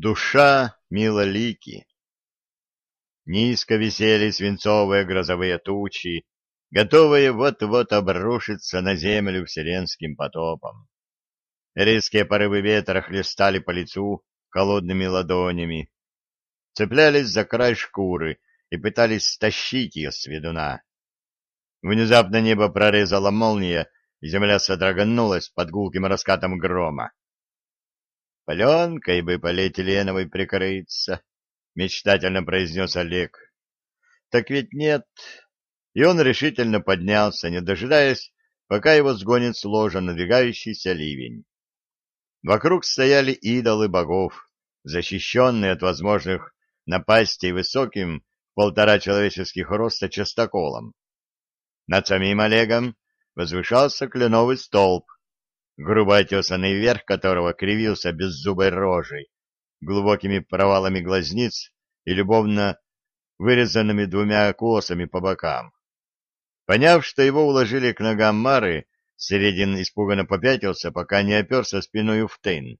Душа милолики. Низко висели свинцовые грозовые тучи, готовые вот-вот обрушиться на землю вселенским потопом. Резкие порывы ветра хлестали по лицу холодными ладонями, цеплялись за край шкуры и пытались стащить ее с ведуна. Внезапно небо прорезала молния, и земля содроганулась под гулким раскатом грома. Пленкой бы полиэтиленовой прикрыться, — мечтательно произнес Олег. Так ведь нет. И он решительно поднялся, не дожидаясь, пока его сгонит с ложа надвигающийся ливень. Вокруг стояли идолы богов, защищенные от возможных напастей высоким полтора человеческих роста частоколом. Над самим Олегом возвышался кленовый столб, грубо отесанный верх которого кривился беззубой рожей, глубокими провалами глазниц и любовно вырезанными двумя косами по бокам. Поняв, что его уложили к ногам Мары, Середин испуганно попятился, пока не оперся спиной в тын.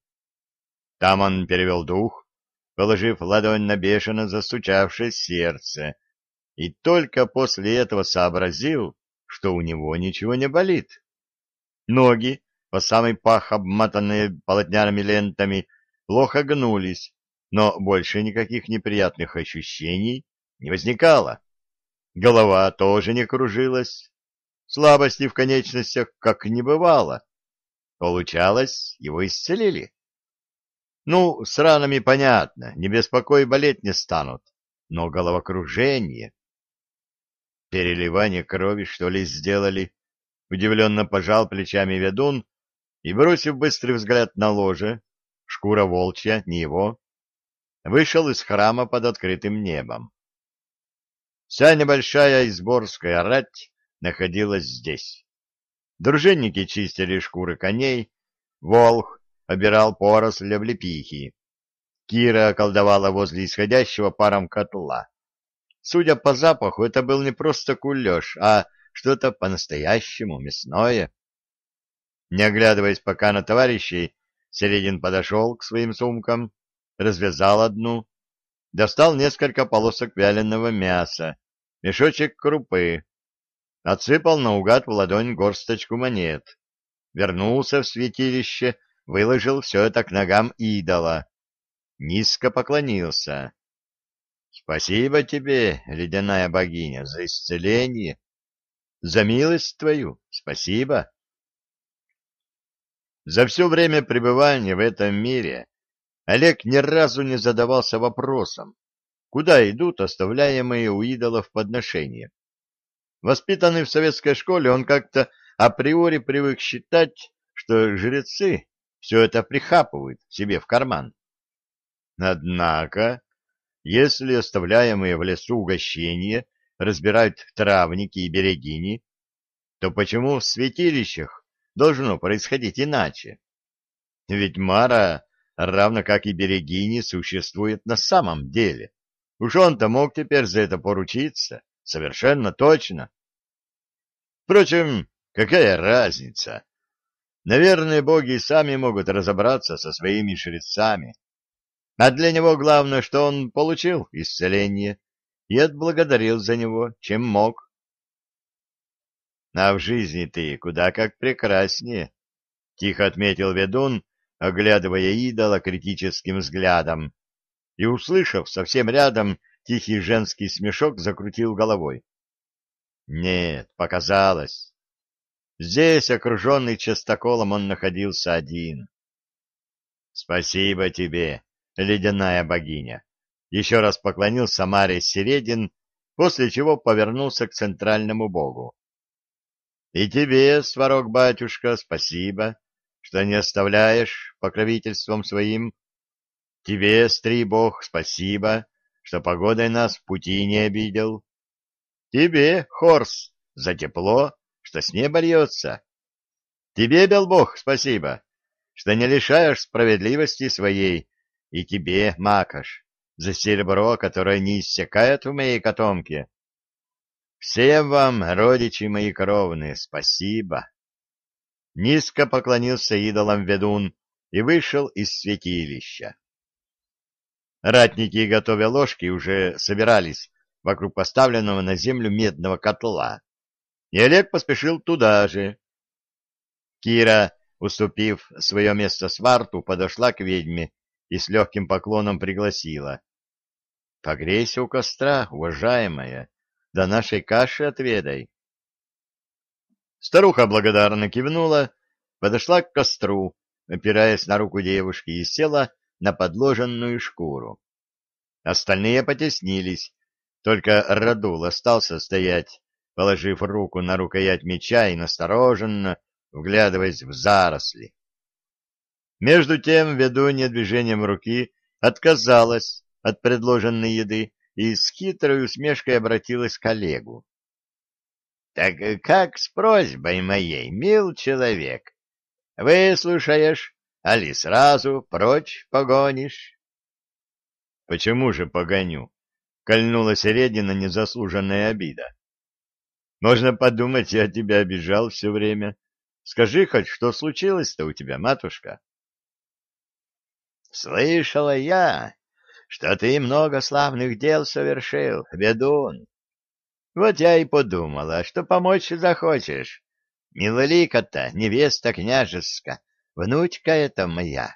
Там он перевел дух, положив ладонь на бешено застучавшее сердце, и только после этого сообразил, что у него ничего не болит. Ноги, по самый пах обматанные полотняными лентами, плохо гнулись, но больше никаких неприятных ощущений не возникало. Голова тоже не кружилась, слабости в конечностях как не бывало. Получалось, его исцелили. Ну, с ранами понятно, не беспокой болеть не станут, но головокружение... Переливание крови, что ли, сделали? Удивленно пожал плечами ведун и, бросив быстрый взгляд на ложе, шкура волчья, не его, вышел из храма под открытым небом. Вся небольшая изборская рать находилась здесь. Дружинники чистили шкуры коней, волх обирал поросль облепихи. Кира колдовала возле исходящего паром котла. Судя по запаху, это был не просто кулеш, а что-то по-настоящему мясное. Не оглядываясь пока на товарищей, Середин подошел к своим сумкам, развязал одну, достал несколько полосок вяленого мяса, мешочек крупы, отсыпал наугад в ладонь горсточку монет, вернулся в святилище, выложил все это к ногам идола, низко поклонился. — Спасибо тебе, ледяная богиня, за исцеление, за милость твою, спасибо. За все время пребывания в этом мире Олег ни разу не задавался вопросом, куда идут оставляемые у идолов подношения. Воспитанный в советской школе, он как-то априори привык считать, что жрецы все это прихапывают себе в карман. Однако, если оставляемые в лесу угощения разбирают травники и берегини, то почему в святилищах должно происходить иначе. Ведь Мара, равно как и Берегини, существует на самом деле. Уж он-то мог теперь за это поручиться, совершенно точно. Впрочем, какая разница? Наверное, боги сами могут разобраться со своими жрецами. А для него главное, что он получил исцеление и отблагодарил за него, чем мог. А в жизни ты куда как прекраснее, — тихо отметил ведун, оглядывая идола критическим взглядом, и, услышав совсем рядом тихий женский смешок, закрутил головой. Нет, показалось. Здесь, окруженный частоколом, он находился один. Спасибо тебе, ледяная богиня. Еще раз поклонился Маре Середин, после чего повернулся к центральному богу. И тебе, сварог батюшка, спасибо, что не оставляешь покровительством своим. Тебе, стри бог, спасибо, что погодой нас в пути не обидел. Тебе, Хорс, за тепло, что с неба льется. Тебе, Белбог, спасибо, что не лишаешь справедливости своей, и тебе, Макаш, за серебро, которое не иссякает в моей котомке. Всем вам, родичи мои кровные, спасибо. Низко поклонился идолам ведун и вышел из святилища. Ратники, готовя ложки, уже собирались вокруг поставленного на землю медного котла. И Олег поспешил туда же. Кира, уступив свое место сварту, подошла к ведьме и с легким поклоном пригласила. — Погрейся у костра, уважаемая, до нашей каши отведай. Старуха благодарно кивнула, подошла к костру, опираясь на руку девушки, и села на подложенную шкуру. Остальные потеснились, только Радул остался стоять, положив руку на рукоять меча и настороженно вглядываясь в заросли. Между тем ведунья движением руки отказалась от предложенной еды и с хитрой усмешкой обратилась к Олегу. — Так как с просьбой моей, мил человек? Выслушаешь, али сразу прочь погонишь? — Почему же погоню? — кольнула Середина незаслуженная обида. — Можно подумать, я тебя обижал все время. Скажи хоть, что случилось-то у тебя, матушка? — Слышала я, что ты много славных дел совершил, ведун. Вот я и подумала, что помочь захочешь. Милолика-то, невеста княжеска, внучка это моя.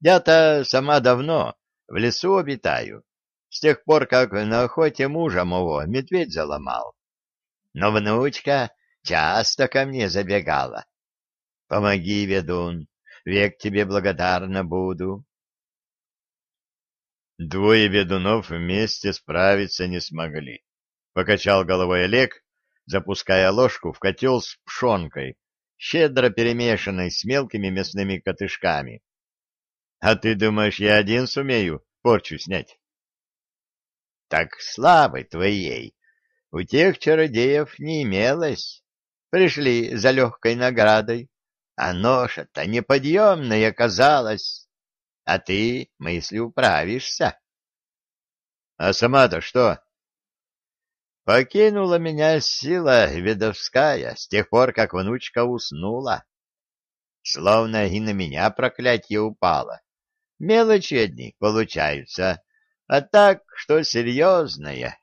Я-то сама давно в лесу обитаю, с тех пор, как на охоте мужа моего медведь заломал. Но внучка часто ко мне забегала. Помоги, ведун, век тебе благодарна буду. Двое ведунов вместе справиться не смогли. Покачал головой Олег, запуская ложку в котел с пшенкой, щедро перемешанной с мелкими мясными котышками. — А ты думаешь, я один сумею порчу снять? — Так славы твоей у тех чародеев не имелось. Пришли за легкой наградой, а ноша-то неподъемной оказалась а ты мысли управишься. — А сама-то что? — Покинула меня сила ведовская с тех пор, как внучка уснула. Словно и на меня проклятие упало. Мелочи одни получаются, а так, что серьезное.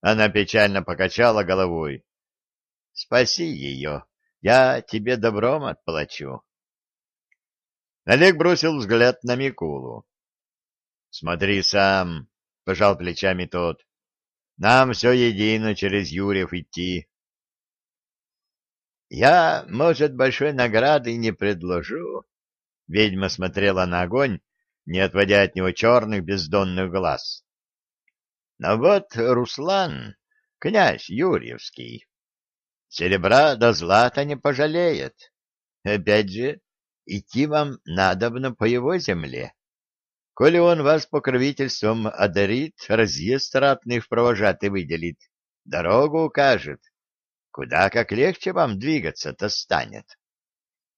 Она печально покачала головой. — Спаси ее, я тебе добром отплачу. Олег бросил взгляд на Микулу. — Смотри сам, — пожал плечами тот. — Нам все едино через Юрьев идти. — Я, может, большой награды не предложу. Ведьма смотрела на огонь, не отводя от него черных бездонных глаз. — Но вот Руслан, князь Юрьевский, серебра до злата не пожалеет. Опять же, идти вам надобно по его земле. Коли он вас покровительством одарит, разъезд ратный в провожатый выделит, дорогу укажет, куда как легче вам двигаться-то станет.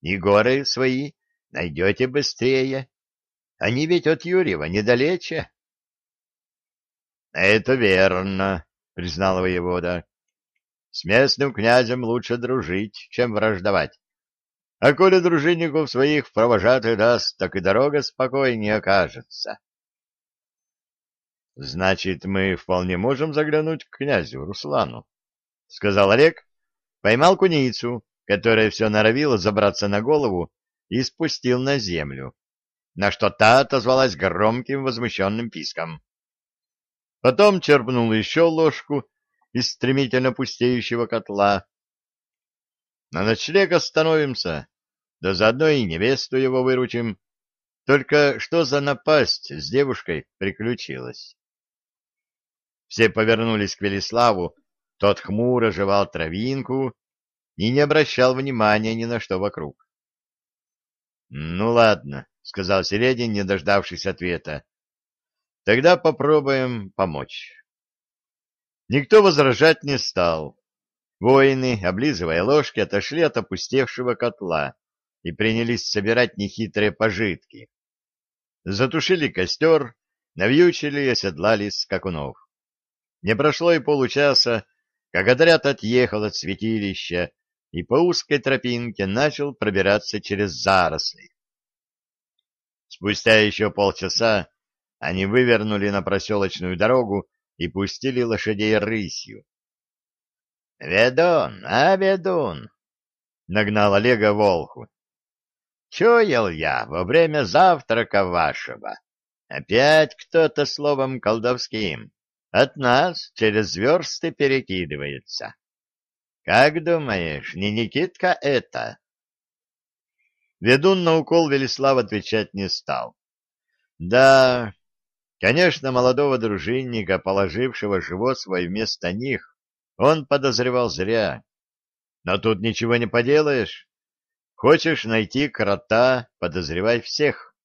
И горы свои найдете быстрее. Они ведь от Юрьева недалече. — Это верно, — признал воевода. — С местным князем лучше дружить, чем враждовать. А коли дружинников своих в провожатый даст, так и дорога спокойнее окажется. — Значит, мы вполне можем заглянуть к князю Руслану, — сказал Олег, поймал куницу, которая все норовила забраться на голову, и спустил на землю, на что та отозвалась громким возмущенным писком. Потом черпнул еще ложку из стремительно пустеющего котла. — На ночлег остановимся, да заодно и невесту его выручим. Только что за напасть с девушкой приключилась? Все повернулись к Велиславу, тот хмуро жевал травинку и не обращал внимания ни на что вокруг. — Ну ладно, — сказал Середин, не дождавшись ответа. — Тогда попробуем помочь. Никто возражать не стал. Воины, облизывая ложки, отошли от опустевшего котла и принялись собирать нехитрые пожитки. Затушили костер, навьючили и оседлали скакунов. Не прошло и получаса, как отряд отъехал от святилища и по узкой тропинке начал пробираться через заросли. Спустя еще полчаса они вывернули на проселочную дорогу и пустили лошадей рысью. — Ведун, а, ведун! — нагнал Олега волху. — Чуял я во время завтрака вашего. Опять кто-то словом колдовским от нас через версты перекидывается. Как думаешь, не Никитка это? Ведун на укол Велислав отвечать не стал. Да, конечно, молодого дружинника, положившего живот свой вместо них, он подозревал зря. Но тут ничего не поделаешь. Хочешь найти крота, подозревай всех.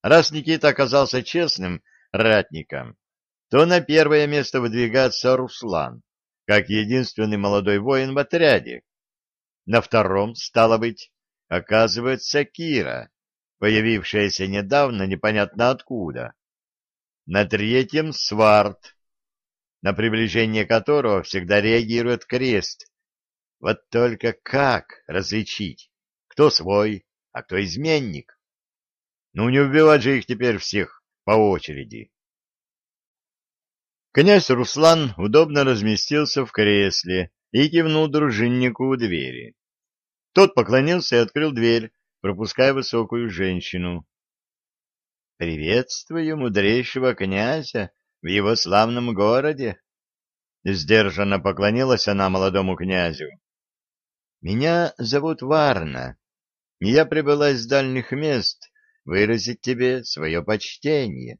Раз Никита оказался честным ратником, то на первое место выдвигается Руслан, как единственный молодой воин в отряде. На втором, стало быть, оказывается Кира, появившаяся недавно непонятно откуда. На третьем — Сварт, на приближение которого всегда реагирует крест. Вот только как различить, кто свой, а кто изменник? Ну, не убивать же их теперь всех по очереди. Князь Руслан удобно разместился в кресле и кивнул дружиннику у двери. Тот поклонился и открыл дверь, пропуская высокую женщину. — Приветствую мудрейшего князя в его славном городе. Сдержанно поклонилась она молодому князю. — Меня зовут Варна. Я прибыла из дальних мест выразить тебе свое почтение.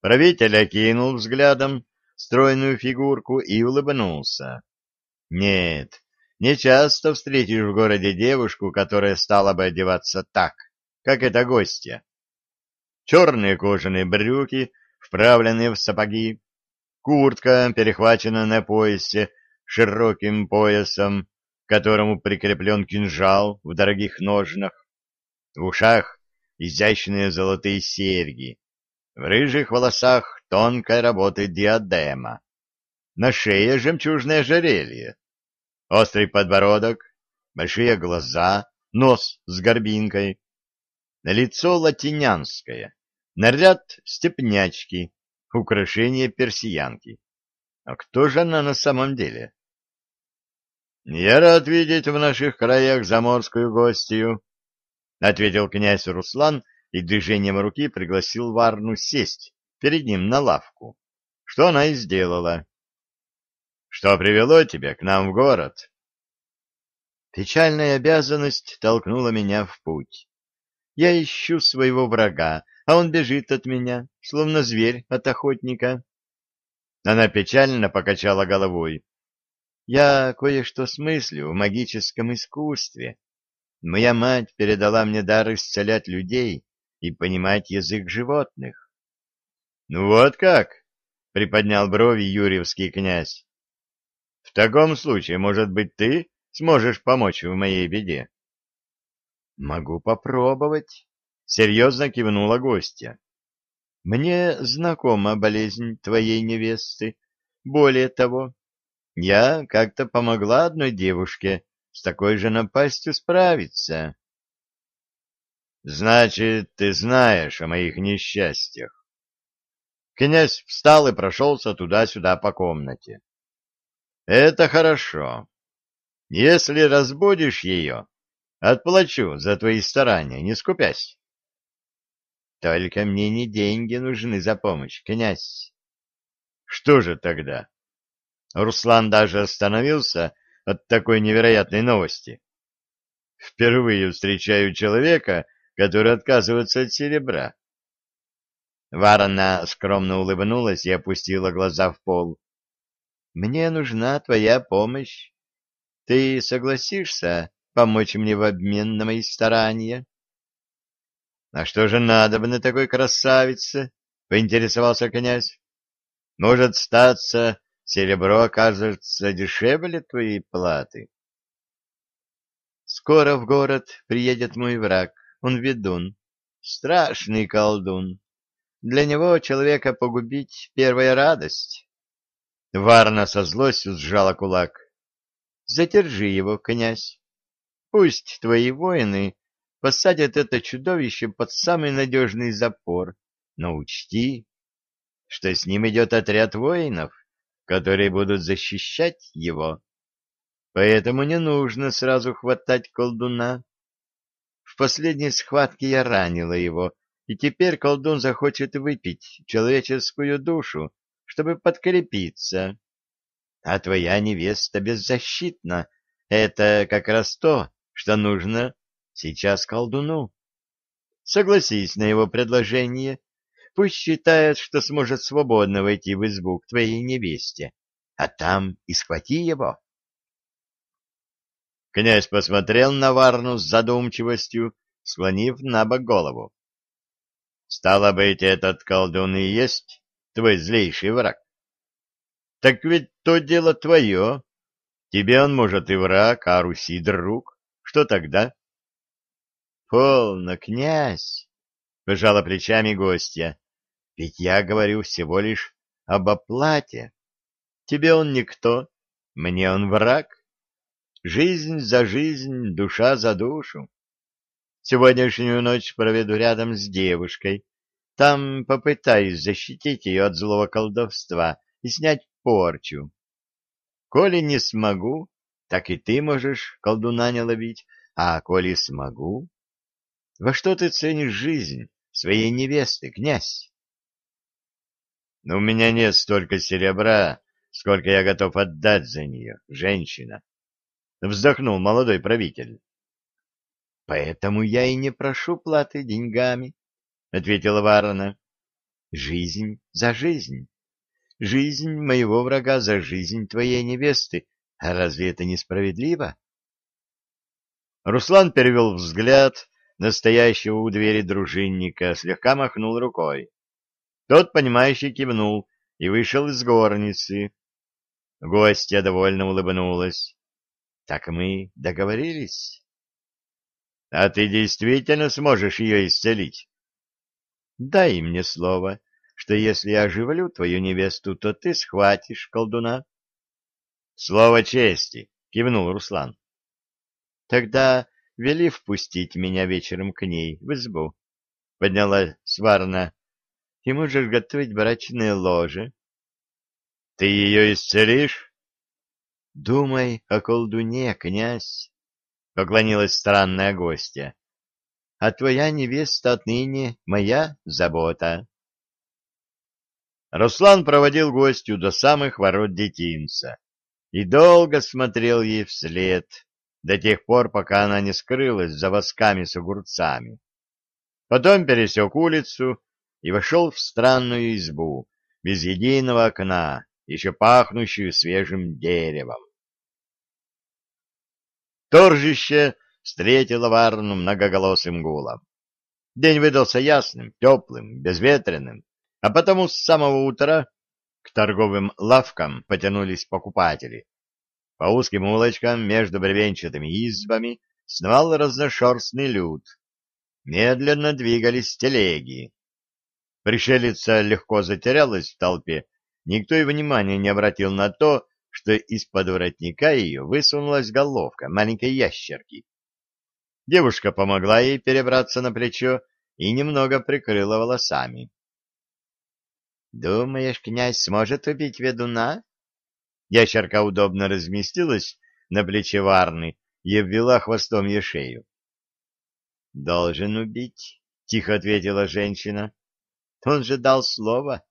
Правитель окинул взглядом стройную фигурку и улыбнулся. Нет, не часто встретишь в городе девушку, которая стала бы одеваться так, как эта гостья. Черные кожаные брюки, вправленные в сапоги, куртка, перехвачена на поясе широким поясом, которому прикреплен кинжал в дорогих ножнах, в ушах изящные золотые серьги, в рыжих волосах тонкой работы диадема. На шее жемчужное ожерелье. Острый подбородок, большие глаза, нос с горбинкой. Лицо латинянское, наряд степнячки, украшение персиянки. А кто же она на самом деле? «Я рад видеть в наших краях заморскую гостью», — ответил князь Руслан, и движением руки пригласил Варну сесть перед ним на лавку, что она и сделала. — Что привело тебя к нам в город? Печальная обязанность толкнула меня в путь. Я ищу своего врага, а он бежит от меня, словно зверь от охотника. Она печально покачала головой. Я кое-что смыслю в магическом искусстве. Моя мать передала мне дар исцелять людей, и понимать язык животных. — Ну вот как? — приподнял брови юрьевский князь. — В таком случае, может быть, ты сможешь помочь в моей беде? — Могу попробовать, — серьезно кивнула гостья. — Мне знакома болезнь твоей невесты. Более того, я как-то помогла одной девушке с такой же напастью справиться. Значит, ты знаешь о моих несчастьях. Князь встал и прошелся туда-сюда по комнате. Это хорошо. Если разбудишь ее, отплачу за твои старания, не скупясь. Только мне не деньги нужны за помощь, князь. Что же тогда? Руслан даже остановился от такой невероятной новости. Впервые встречаю человека, который отказывается от серебра. Варна скромно улыбнулась и опустила глаза в пол. — Мне нужна твоя помощь. Ты согласишься помочь мне в обмен на мои старания? — А что же надо бы на такой красавице? — поинтересовался князь. — Может, статься, серебро окажется дешевле твоей платы? — Скоро в город приедет мой враг, он ведун, страшный колдун. Для него человека погубить — первая радость. Варна со злостью сжала кулак. Задержи его, князь. Пусть твои воины посадят это чудовище под самый надежный запор Но учти, что с ним идет отряд воинов, которые будут защищать его. Поэтому не нужно сразу хватать колдуна. В последней схватке я ранила его, и теперь колдун захочет выпить человеческую душу, чтобы подкрепиться. А твоя невеста беззащитна. Это как раз то, что нужно сейчас колдуну. Согласись на его предложение. Пусть считает, что сможет свободно войти в избу к твоей невесте, а там и схвати его. Князь посмотрел на Варну с задумчивостью, склонив на бок голову. — Стало быть, этот колдун и есть твой злейший враг? — Так ведь то дело твое. Тебе он, может, и враг, а Руси друг. Что тогда? — Полно, князь, — пожала плечами гостья. — Ведь я говорю всего лишь об оплате. Тебе он никто, мне он враг. Жизнь за жизнь, душа за душу. Сегодняшнюю ночь проведу рядом с девушкой. Там попытаюсь защитить ее от злого колдовства и снять порчу. Коли не смогу, так и ты можешь колдуна не ловить, а коли смогу... Во что ты ценишь жизнь своей невесты, князь? Но у меня нет столько серебра, сколько я готов отдать за нее, женщина. Вздохнул молодой правитель. — Поэтому я и не прошу платы деньгами, — ответила Варна. — Жизнь за жизнь. Жизнь моего врага за жизнь твоей невесты. А разве это несправедливо? Руслан перевел взгляд на стоящего у двери дружинника, слегка махнул рукой. Тот, понимающий, кивнул и вышел из горницы. Гостья довольно улыбнулась. Так мы договорились. — А ты действительно сможешь ее исцелить? — Дай мне слово, что если я оживлю твою невесту, то ты схватишь колдуна. — Слово чести, — кивнул Руслан. — Тогда вели впустить меня вечером к ней в избу, — подняла Сварна. — Ты можешь готовить брачное ложе. — Ты ее исцелишь? — Думай о колдуне, князь, — поклонилась странная гостья. — А твоя невеста отныне моя забота. Руслан проводил гостью до самых ворот детинца и долго смотрел ей вслед, до тех пор, пока она не скрылась за восками с огурцами. Потом пересек улицу и вошел в странную избу, без единого окна, еще пахнущую свежим деревом. Торжище встретило Варну многоголосым гулом. День выдался ясным, теплым, безветренным, а потому с самого утра к торговым лавкам потянулись покупатели. По узким улочкам между бревенчатыми избами сновал разношерстный люд. Медленно двигались телеги. Пришелица легко затерялась в толпе, никто и внимания не обратил на то, что из-под воротника ее высунулась головка маленькой ящерки. Девушка помогла ей перебраться на плечо и немного прикрыла волосами. — Думаешь, князь сможет убить ведуна? Ящерка удобно разместилась на плече Варны и обвела хвостом ей шею. — Должен убить, — тихо ответила женщина. — Он же дал слово.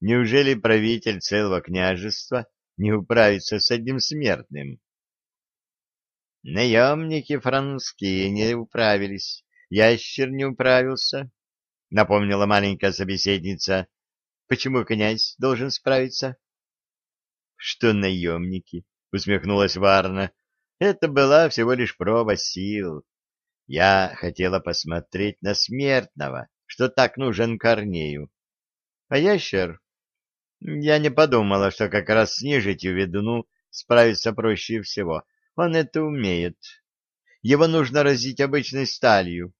Неужели правитель целого княжества не управиться с одним смертным? Наемники французские не управились, ящер не управился, — напомнила маленькая собеседница. — Почему князь должен справиться? — Что наемники? — усмехнулась Варна. — Это была всего лишь проба сил. Я хотела посмотреть на смертного, что так нужен Корнею. А ящер я не подумала, что как раз с нежитью ведуну справиться проще всего. Он это умеет. Его нужно разить обычной сталью,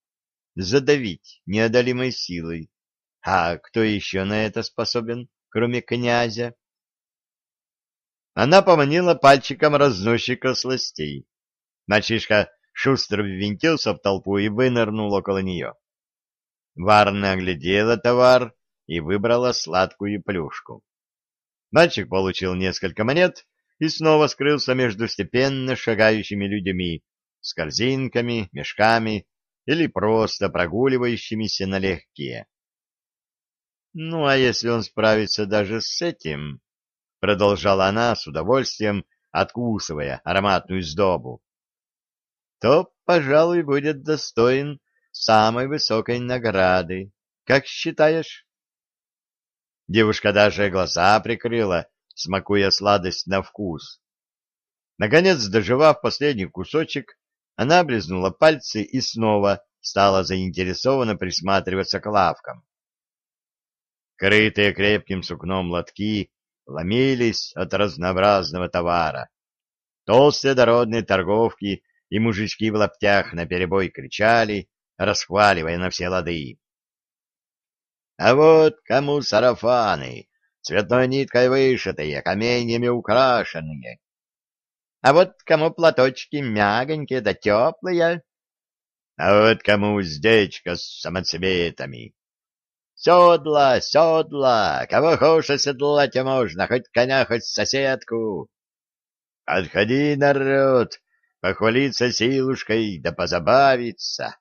задавить неодолимой силой. А кто еще на это способен, кроме князя? Она поманила пальчиком разносчика сластей. Мальчишка шустро ввинтился в толпу и вынырнул около нее. Варна оглядела товар и выбрала сладкую плюшку. Мальчик получил несколько монет и снова скрылся между степенно шагающими людьми с корзинками, мешками или просто прогуливающимися налегке. Ну, а если он справится даже с этим, — продолжала она с удовольствием, откусывая ароматную сдобу, — то, пожалуй, будет достоин самой высокой награды. Как считаешь? Девушка даже глаза прикрыла, смакуя сладость на вкус. Наконец, доживав последний кусочек, она облизнула пальцы и снова стала заинтересованно присматриваться к лавкам. Крытые крепким сукном лотки ломились от разнообразного товара. Толстые дородные торговки и мужички в лаптях наперебой кричали, расхваливая на все лады. А вот кому сарафаны, цветной ниткой вышитые, каменьями украшенные. А вот кому платочки мягонькие да теплые. А вот кому уздечка с самоцветами. Седла, седла, кого хочешь оседлать можно, хоть коня, хоть соседку. Отходи, народ, похвалиться силушкой да позабавиться.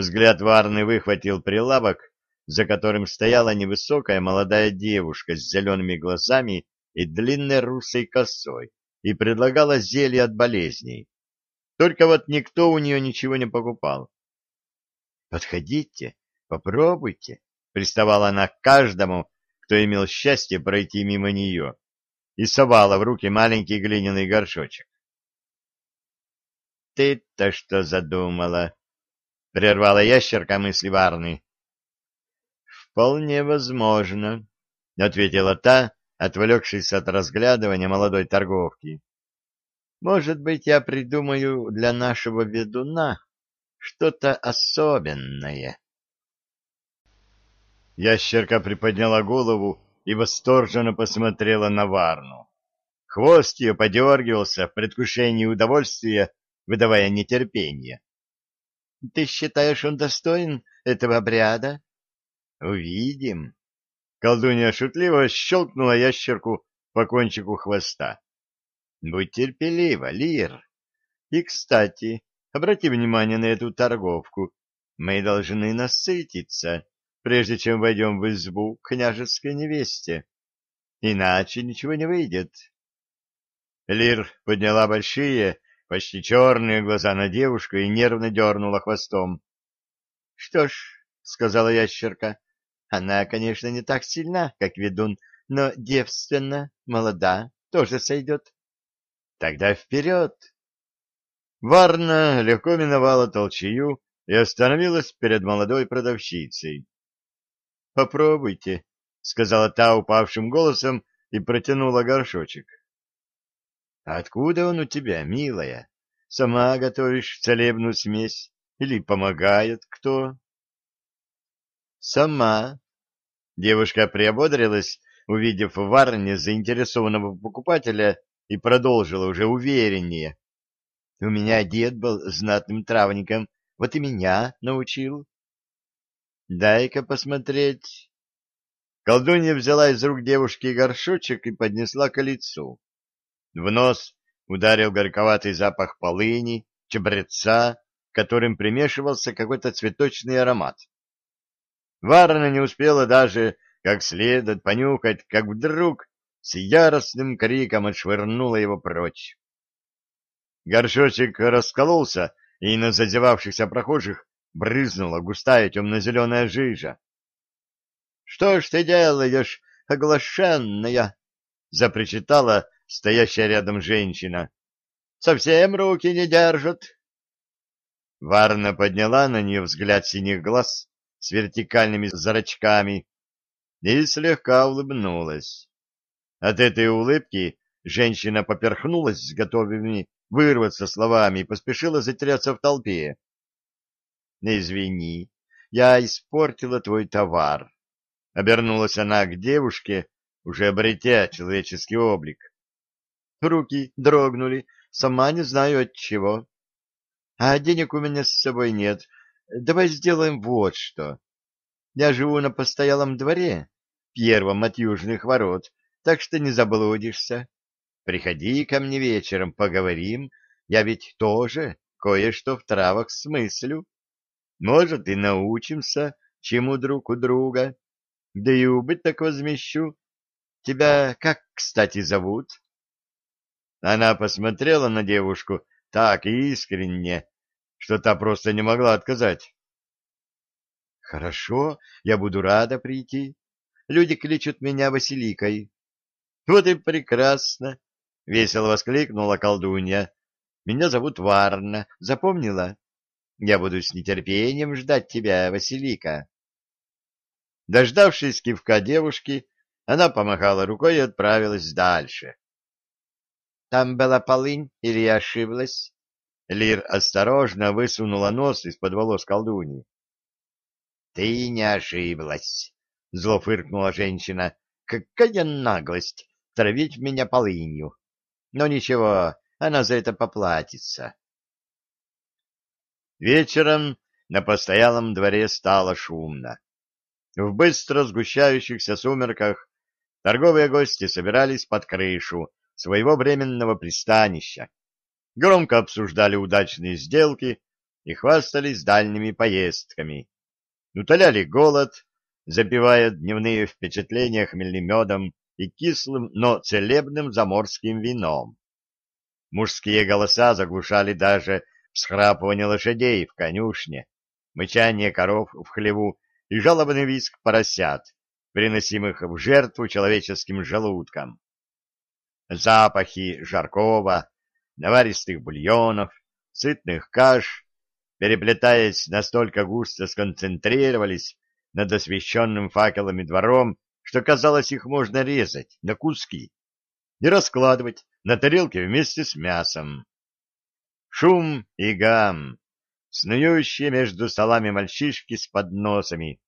Взгляд Варны выхватил прилавок, за которым стояла невысокая молодая девушка с зелеными глазами и длинной русой косой, и предлагала зелье от болезней. Только вот никто у нее ничего не покупал. «Подходите, попробуйте», — приставала она к каждому, кто имел счастье пройти мимо нее, и совала в руки маленький глиняный горшочек. «Ты-то что задумала?» — прервала ящерка мысли Варны. «Вполне возможно», — ответила та, отвлекшись от разглядывания молодой торговки. «Может быть, я придумаю для нашего ведуна что-то особенное». Ящерка приподняла голову и восторженно посмотрела на Варну. Хвост ее подергивался в предвкушении удовольствия, выдавая нетерпение. — Ты считаешь, он достоин этого обряда? — Увидим. Колдунья шутливо щелкнула ящерку по кончику хвоста. — Будь терпелива, Лир. И, кстати, обрати внимание на эту торговку. Мы должны насытиться, прежде чем войдем в избу к княжеской невесте. Иначе ничего не выйдет. Лир подняла большие, почти черные глаза на девушку и нервно дернула хвостом. — Что ж, — сказала ящерка, — она, конечно, не так сильна, как ведун, но девственна, молода, тоже сойдет. Тогда вперед! Варна легко миновала толчею и остановилась перед молодой продавщицей. — Попробуйте, — сказала та упавшим голосом и протянула горшочек. — Откуда он у тебя, милая? Сама готовишь целебную смесь или помогает кто? Сама. Девушка приободрилась, увидев в Варне заинтересованного покупателя, и продолжила уже увереннее. У меня дед был знатным травником, вот и меня научил. Дай-ка посмотреть. Колдунья взяла из рук девушки горшочек и поднесла к лицу. В нос ударил горьковатый запах полыни, чабреца, которым примешивался какой-то цветочный аромат. Варна не успела даже как следует понюхать, как вдруг с яростным криком отшвырнула его прочь. Горшочек раскололся, и на зазевавшихся прохожих брызнула густая темно-зеленая жижа. — Что ж ты делаешь, оглашенная? — запричитала стоящая рядом женщина. — Совсем руки не держат. Варна подняла на нее взгляд синих глаз с вертикальными зрачками и слегка улыбнулась. От этой улыбки женщина поперхнулась с готовыми вырваться словами и поспешила затеряться в толпе. — Извини, я испортила твой товар. Обернулась она к девушке, уже обретя человеческий облик. Руки дрогнули, сама не знаю от чего. А денег у меня с собой нет, давай сделаем вот что. Я живу на постоялом дворе, первом от южных ворот, так что не заблудишься. Приходи ко мне вечером, поговорим. Я ведь тоже кое-что в травах смыслю. Может, и научимся чему друг у друга. Да и убыток возмещу. Тебя как, кстати, зовут? Она посмотрела на девушку так искренне, что та просто не могла отказать. — Хорошо, я буду рада прийти. Люди кличут меня Василикой. — Вот и прекрасно! — весело воскликнула колдунья. — Меня зовут Варна. Запомнила? Я буду с нетерпением ждать тебя, Василика. Дождавшись кивка девушки, она помахала рукой и отправилась дальше. — Там была полынь или я ошиблась? Лир осторожно высунула нос из-под волос колдуньи. — Ты не ошиблась, — зло фыркнула женщина. — Какая наглость травить меня полынью. Но ничего, она за это поплатится. Вечером на постоялом дворе стало шумно. В быстро сгущающихся сумерках торговые гости собирались под крышу своего временного пристанища громко обсуждали удачные сделки и хвастались дальними поездками. Утоляли голод, запивая дневные впечатления хмельным медом и кислым, но целебным заморским вином. Мужские голоса заглушали даже всхрапывание лошадей в конюшне, мычание коров в хлеву и жалобный визг поросят, приносимых в жертву человеческим желудкам. Запахи жаркого, наваристых бульонов, сытных каш, переплетаясь настолько густо сконцентрировались над освещенным факелами двором, что казалось, их можно резать на куски и раскладывать на тарелки вместе с мясом. Шум и гам, снующие между столами мальчишки с подносами,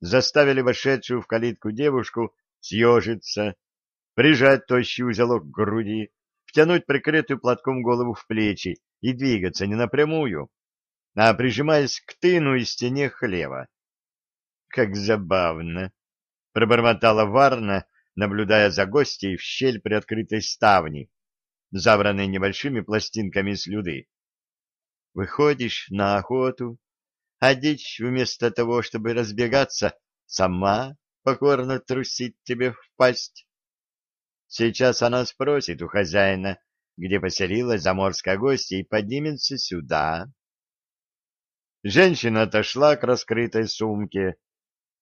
заставили вошедшую в калитку девушку съежиться, прижать тощий узелок к груди, втянуть прикрытую платком голову в плечи и двигаться не напрямую, а прижимаясь к тыну и стене хлева. «Как забавно!» — пробормотала Варна, наблюдая за гостей в щель приоткрытой ставни, забранной небольшими пластинками слюды. «Выходишь на охоту, а дичь вместо того, чтобы разбегаться, сама покорно трусит тебе в пасть. Сейчас она спросит у хозяина, где поселилась заморская гостья, и поднимется сюда. Женщина отошла к раскрытой сумке,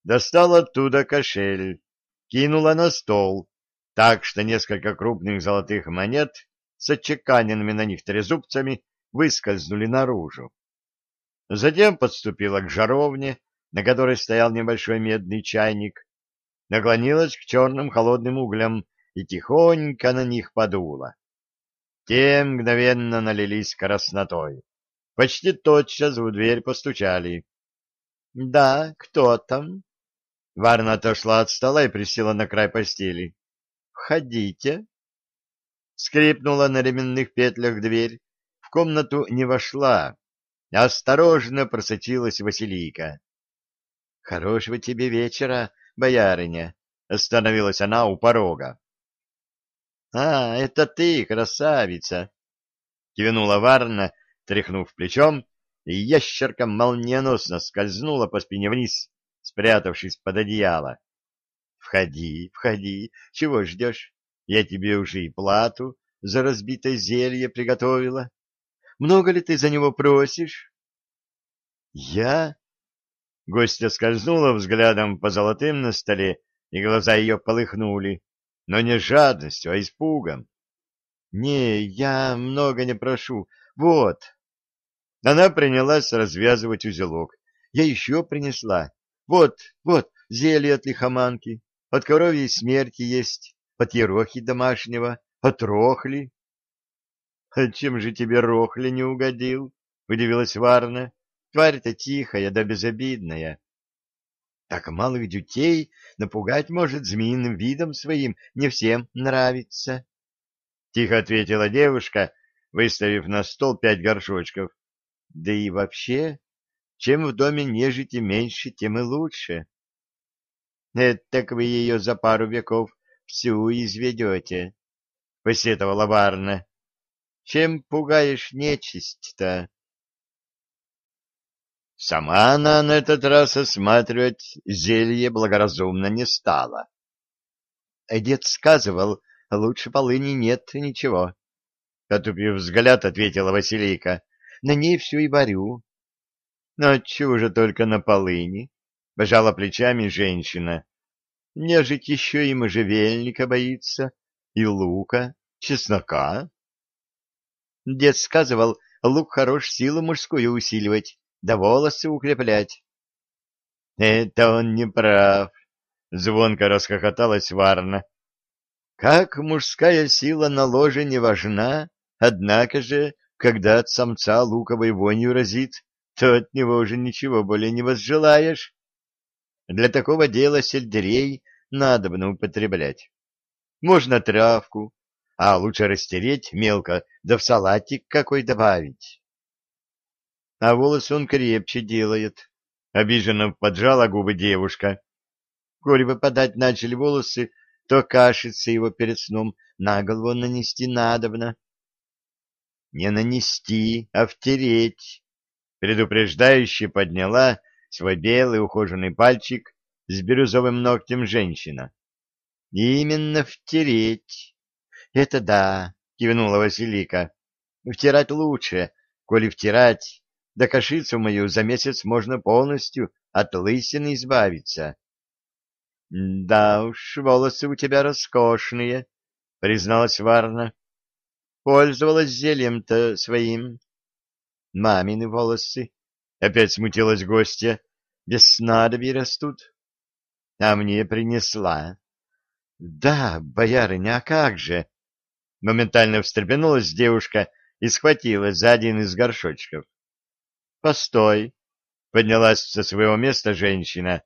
достала оттуда кошель, кинула на стол, так что несколько крупных золотых монет с отчеканенными на них трезубцами выскользнули наружу. Затем подступила к жаровне, на которой стоял небольшой медный чайник, наклонилась к черным холодным углям и тихонько на них подуло. Те мгновенно налились краснотой. Почти тотчас в дверь постучали. — Да, кто там? Варна отошла от стола и присела на край постели. — Входите. Скрипнула на ременных петлях дверь. В комнату не вошла. Осторожно просочилась Василийка. — Хорошего тебе вечера, боярыня. Остановилась она у порога. А, это ты, красавица! Кивнула Варна, тряхнув плечом, и ящерка молниеносно скользнула по спине вниз, спрятавшись под одеяло. Входи, входи, чего ждешь? Я тебе уже и плату за разбитое зелье приготовила. Много ли ты за него просишь? Я? Гостья скользнула взглядом по золотым на столе, и глаза ее полыхнули но не жадностью, а испугом. «Не, я много не прошу. Вот». Она принялась развязывать узелок. «Я еще принесла. Вот, вот, зелье от лихоманки, от коровьей смерти есть, от ерохи домашнего, от рохли». «А чем же тебе рохли не угодил?» — удивилась Варна. «Тварь-то тихая да безобидная. Так малых детей напугать может змеиным видом своим, не всем нравится. Тихо ответила девушка, выставив на стол пять горшочков. Да и вообще, чем в доме нежити меньше, тем и лучше. — Это так вы ее за пару веков всю изведете, — посетовала Варна. — Чем пугаешь нечисть-то? Сама она на этот раз осматривать зелье благоразумно не стала. Дед сказывал, лучше полыни нет ничего. Отупив взгляд, ответила Василийка. На ней всю и варю. Но отчего же только на полыни? Божала плечами женщина. Нежить еще и можжевельника боится, и лука, чеснока. Дед сказывал, лук хорош силу мужскую усиливать, да волосы укреплять. Это он не прав, звонко расхохоталась Варна. Как мужская сила на ложе не важна, однако же, когда от самца луковой вонью разит, то от него уже ничего более не возжелаешь. Для такого дела сельдерей надо бы употреблять. Можно травку, а лучше растереть мелко, да в салатик какой добавить. А волосы он крепче делает. Обиженно поджала губы девушка. Коли выпадать начали волосы, то кашица его перед сном на голову нанести надобно. Не нанести, а втереть. Предупреждающе подняла свой белый ухоженный пальчик с бирюзовым ногтем женщина. Именно втереть. Это да, кивнула Василика. Втирать лучше, коли втирать, да кашицу мою за месяц можно полностью от лысины избавиться. — Да уж, волосы у тебя роскошные, — призналась Варна. — Пользовалась зельем-то своим. — Мамины волосы. Опять смутилась гостья. Без снадобий растут. А мне принесла. — Да, боярыня, а как же? Моментально встрепенулась девушка и схватилась за один из горшочков. — Постой! — поднялась со своего места женщина.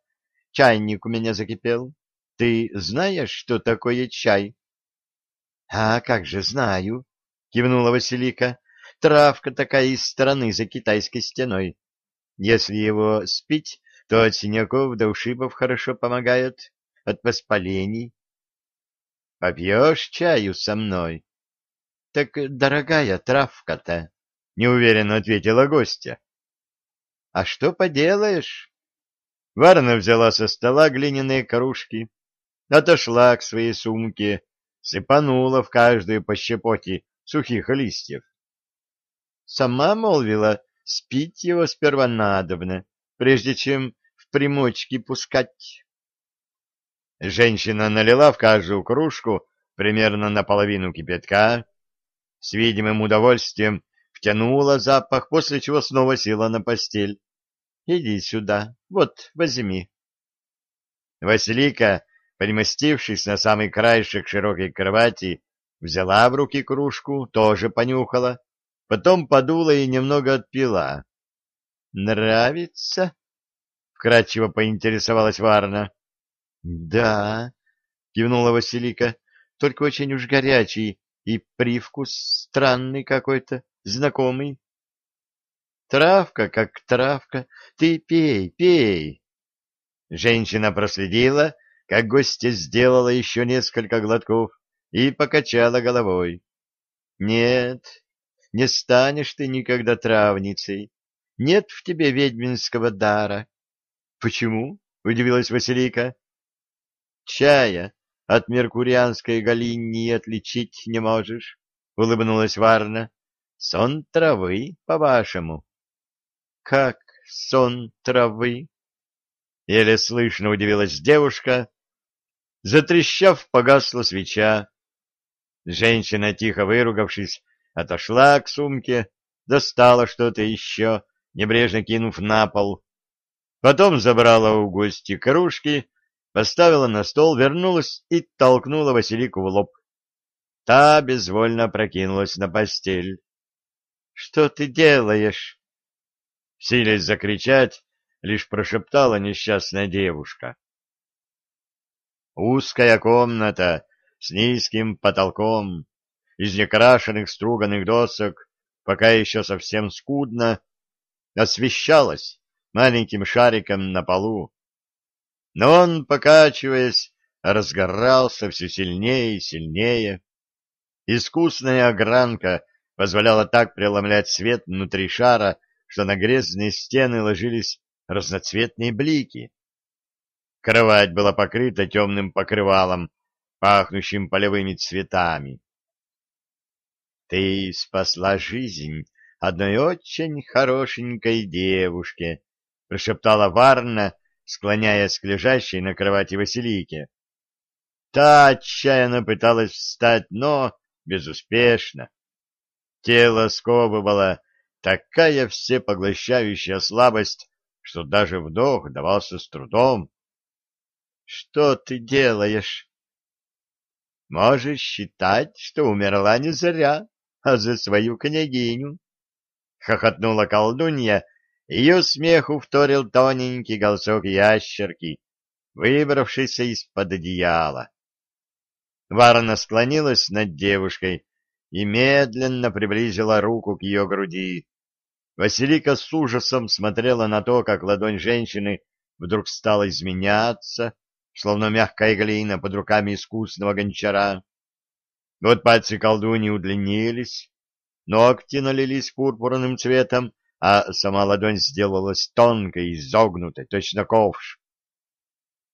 Чайник у меня закипел. Ты знаешь, что такое чай? — А как же знаю, — кивнула Василика. — Травка такая из стороны за китайской стеной. Если его спить, то от синяков до ушибов хорошо помогает, от воспалений. — Попьешь чаю со мной? — Так дорогая травка-то, — неуверенно ответила гостья. — А что поделаешь? Варна взяла со стола глиняные кружки, отошла к своей сумке, сыпанула в каждую по щепоте сухих листьев. Сама молвила, спить его сперва надобно, прежде чем в примочки пускать. Женщина налила в каждую кружку примерно наполовину кипятка, с видимым удовольствием втянула запах, после чего снова села на постель. Иди сюда, вот, возьми. Василика, примостившись на самый краешек широкой кровати, взяла в руки кружку, тоже понюхала, потом подула и немного отпила. — Нравится? — вкратчиво поинтересовалась Варна. — Да, — кивнула Василика, — только очень уж горячий и привкус странный какой-то, знакомый. Травка как травка, ты пей, пей. Женщина проследила, как гостья сделала еще несколько глотков и покачала головой. Нет, не станешь ты никогда травницей. Нет в тебе ведьминского дара. Почему? удивилась Василика. Чая от меркурианской галинии отличить не можешь, улыбнулась Варна. Сон травы, по-вашему как сон травы. Еле слышно удивилась девушка. Затрещав, погасла свеча. Женщина, тихо выругавшись, отошла к сумке, достала что-то еще, небрежно кинув на пол. Потом забрала у гости кружки, поставила на стол, вернулась и толкнула Василику в лоб. Та безвольно прокинулась на постель. — Что ты делаешь? силясь закричать, лишь прошептала несчастная девушка. Узкая комната с низким потолком, из некрашенных струганных досок, пока еще совсем скудно, освещалась маленьким шариком на полу. Но он, покачиваясь, разгорался все сильнее и сильнее. Искусная огранка позволяла так преломлять свет внутри шара, что на грязные стены ложились разноцветные блики. Кровать была покрыта темным покрывалом, пахнущим полевыми цветами. — Ты спасла жизнь одной очень хорошенькой девушке, — прошептала Варна, склоняясь к лежащей на кровати Василике. Та отчаянно пыталась встать, но безуспешно. Тело сковывало такая всепоглощающая слабость, что даже вдох давался с трудом. — Что ты делаешь? — Можешь считать, что умерла не зря, а за свою княгиню. Хохотнула колдунья, ее смеху вторил тоненький голосок ящерки, выбравшийся из-под одеяла. Варна склонилась над девушкой и медленно приблизила руку к ее груди. Василика с ужасом смотрела на то, как ладонь женщины вдруг стала изменяться, словно мягкая глина под руками искусного гончара. Вот пальцы колдуни удлинились, ногти налились пурпурным цветом, а сама ладонь сделалась тонкой, изогнутой, точно ковш.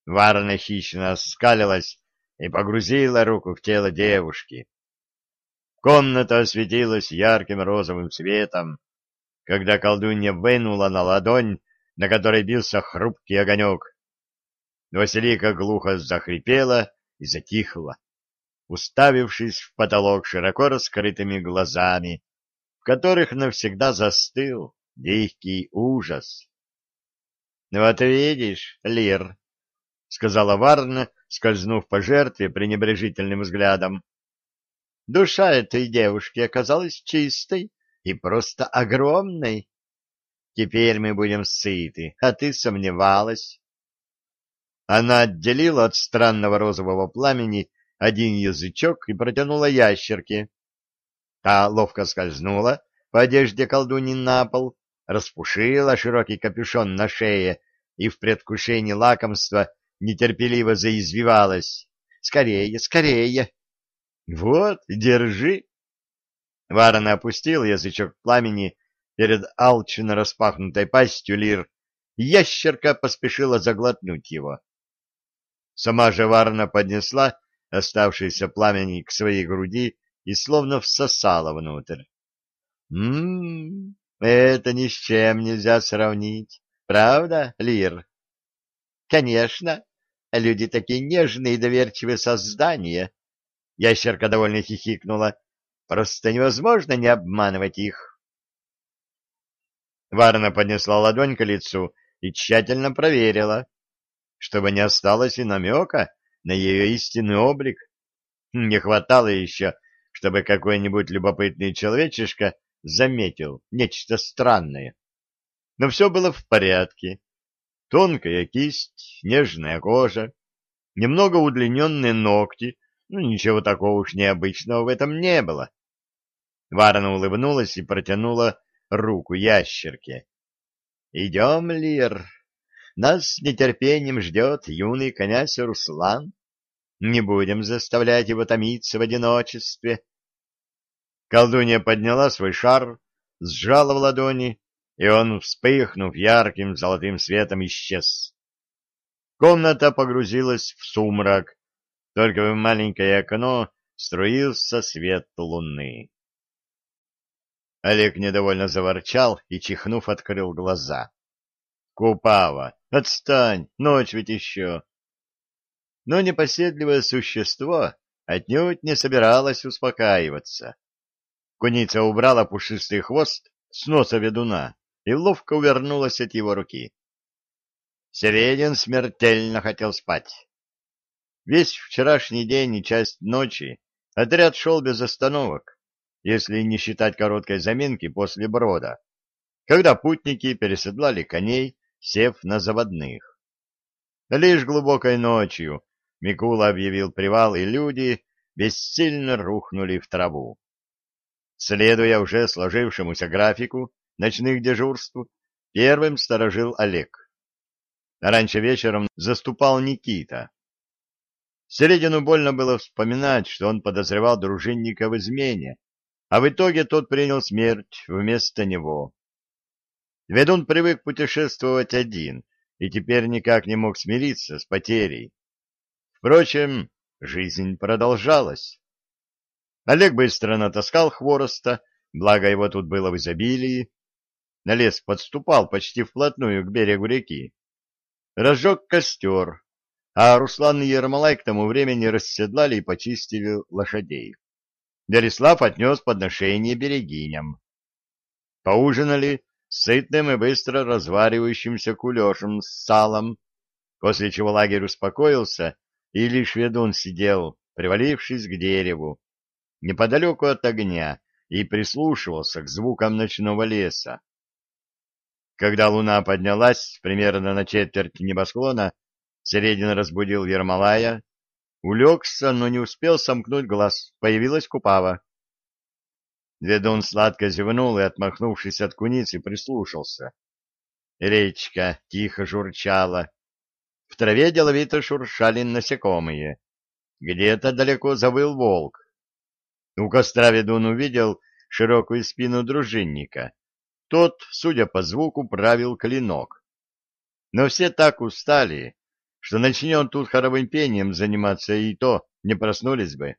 Варна хищно оскалилась и погрузила руку в тело девушки. Комната осветилась ярким розовым светом, когда колдунья вынула на ладонь, на которой бился хрупкий огонек. Василика глухо захрипела и затихла, уставившись в потолок широко раскрытыми глазами, в которых навсегда застыл дикий ужас. — Вот видишь, Лир, — сказала Варна, скользнув по жертве пренебрежительным взглядом. Душа этой девушки оказалась чистой и просто огромной. Теперь мы будем сыты, а ты сомневалась. Она отделила от странного розового пламени один язычок и протянула ящерке. Та ловко скользнула по одежде колдуни на пол, распушила широкий капюшон на шее и в предвкушении лакомства нетерпеливо заизвивалась. «Скорее, скорее!» «Вот, держи!» Варона опустил язычок пламени перед алчно распахнутой пастью лир, ящерка поспешила заглотнуть его. Сама же Варна поднесла оставшееся пламени к своей груди и словно всосала внутрь. «М-м, это ни с чем нельзя сравнить, правда, Лир?» «Конечно, люди такие нежные и доверчивые создания!» Ящерка довольно хихикнула. «Просто невозможно не обманывать их!» Варна поднесла ладонь к лицу и тщательно проверила, чтобы не осталось и намека на ее истинный облик. Не хватало еще, чтобы какой-нибудь любопытный человечишка заметил нечто странное. Но все было в порядке. Тонкая кисть, нежная кожа, немного удлиненные ногти, ну ничего такого уж необычного в этом не было. Варна улыбнулась и протянула руку ящерке. — Идем, Лир, нас с нетерпением ждет юный князь Руслан. Не будем заставлять его томиться в одиночестве. Колдунья подняла свой шар, сжала в ладони, и он, вспыхнув ярким золотым светом, исчез. Комната погрузилась в сумрак, только в маленькое окно струился свет луны. Олег недовольно заворчал и, чихнув, открыл глаза. — Купава, отстань, ночь ведь еще. Но непоседливое существо отнюдь не собиралось успокаиваться. Куница убрала пушистый хвост с носа ведуна и ловко увернулась от его руки. Середин смертельно хотел спать. Весь вчерашний день и часть ночи отряд шел без остановок, если не считать короткой заминки после брода, когда путники переседлали коней, сев на заводных. Лишь глубокой ночью Микула объявил привал, и люди бессильно рухнули в траву. Следуя уже сложившемуся графику ночных дежурств, Первым сторожил Олег. Раньше вечером заступал Никита. Середину больно было вспоминать, что он подозревал дружинника в измене, а в итоге тот принял смерть вместо него. Ведун привык путешествовать один и теперь никак не мог смириться с потерей. Впрочем, жизнь продолжалась. Олег быстро натаскал хвороста, благо его тут было в изобилии. На лес подступал почти вплотную к берегу реки. Разжег костер, а Руслан и Ермолай к тому времени расседлали и почистили лошадей. Ярислав отнес подношение берегиням. Поужинали сытным и быстро разваривающимся кулешем с салом, после чего лагерь успокоился, и лишь ведун сидел, привалившись к дереву, неподалеку от огня, и прислушивался к звукам ночного леса. Когда луна поднялась примерно на четверть небосклона, Середин разбудил Ермолая, улегся, но не успел сомкнуть глаз, появилась Купава. Ведун сладко зевнул и, отмахнувшись от куницы, прислушался. Речка тихо журчала. В траве деловито шуршали насекомые. Где-то далеко завыл волк. У костра ведун увидел широкую спину дружинника. Тот, судя по звуку, правил клинок. Но все так устали, что начнем тут хоровым пением заниматься, и то не проснулись бы.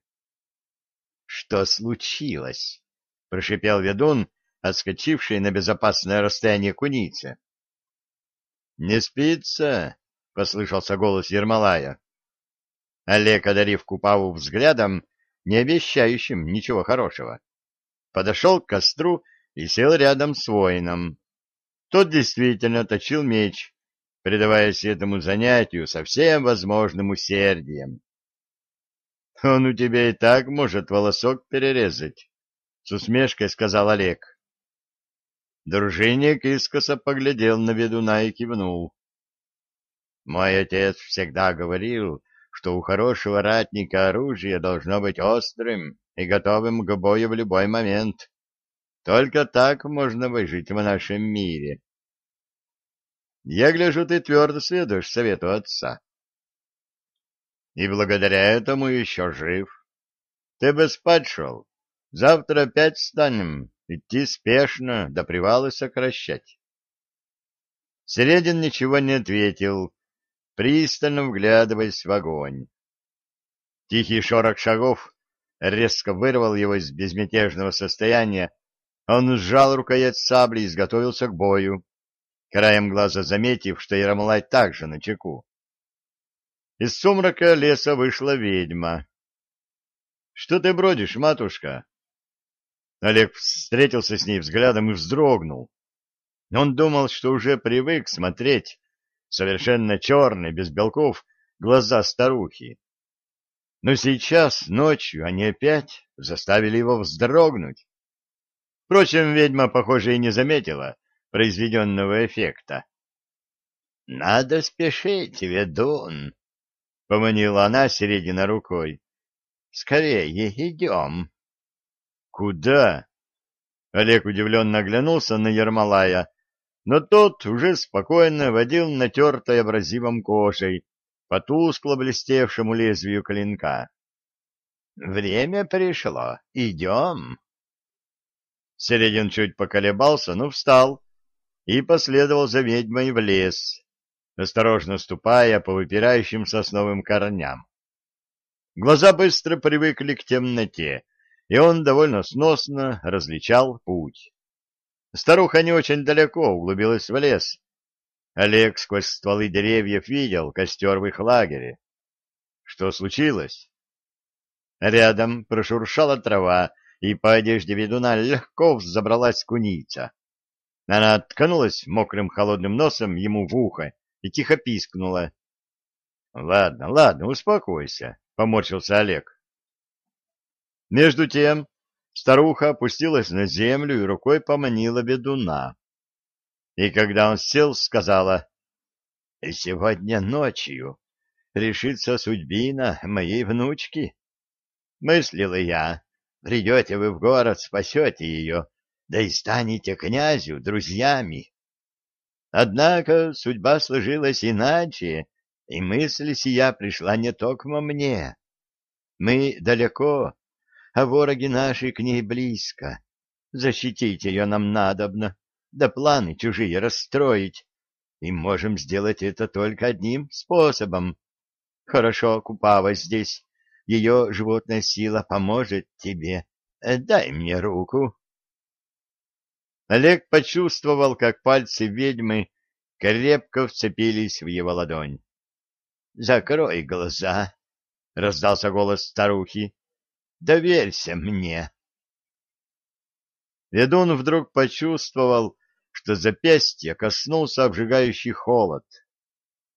— Что случилось? — прошипел ведун, отскочивший на безопасное расстояние куницы. — Не спится? — послышался голос Ермолая. Олег, одарив Купаву взглядом, не обещающим ничего хорошего, подошел к костру и сел рядом с воином. Тот действительно точил меч, предаваясь этому занятию со всем возможным усердием. — Он у тебя и так может волосок перерезать, с усмешкой сказал Олег. Дружинник искоса поглядел на ведуна и кивнул. Мой отец всегда говорил, что у хорошего ратника оружие должно быть острым и готовым к бою в любой момент. Только так можно выжить в нашем мире. Я гляжу, ты твердо следуешь совету отца. И благодаря этому еще жив. Ты бы спать шел, Завтра опять встанем, идти спешно, до привала сокращать. Середин ничего не ответил, пристально вглядываясь в огонь. Тихий шорох шагов резко вырвал его из безмятежного состояния. Он сжал рукоять сабли и изготовился к бою, краем глаза заметив, что Яромлай также на чеку. Из сумрака леса вышла ведьма. — Что ты бродишь, матушка? Олег встретился с ней взглядом и вздрогнул. Он думал, что уже привык смотреть совершенно черные, без белков, глаза старухи. Но сейчас, ночью, они опять заставили его вздрогнуть. Впрочем, ведьма, похоже, и не заметила произведенного эффекта. — Надо спешить, ведун, — поманила она середина рукой. — Скорее идем. Куда? Олег удивленно оглянулся на Ермолая, но тот уже спокойно водил натертой абразивом кожей по тускло блестевшему лезвию клинка. — Время пришло. Идем. Середин чуть поколебался, но встал и последовал за ведьмой в лес, осторожно ступая по выпирающим сосновым корням. Глаза быстро привыкли к темноте, и он довольно сносно различал путь. Старуха не очень далеко углубилась в лес. Олег сквозь стволы деревьев видел костер в их лагере. Что случилось? Рядом прошуршала трава, и по одежде ведуна легко взобралась куница. Она ткнулась мокрым холодным носом ему в ухо и тихо пискнула. — Ладно, ладно, успокойся, — поморщился Олег. Между тем старуха опустилась на землю и рукой поманила бедуна. И когда он сел, сказала, «Сегодня ночью решится судьбина моей внучки. Мыслила я, придете вы в город, спасете ее, да и станете князю друзьями. Однако судьба сложилась иначе, и мысль сия пришла не только мне. Мы далеко, а вороги наши к ней близко. Защитить ее нам надобно, да планы чужие расстроить. И можем сделать это только одним способом. Хорошо купалась здесь, ее животная сила поможет тебе. Дай мне руку. Олег почувствовал, как пальцы ведьмы крепко вцепились в его ладонь. — Закрой глаза, — раздался голос старухи. — Доверься мне. Ведун вдруг почувствовал, что запястье коснулся обжигающий холод.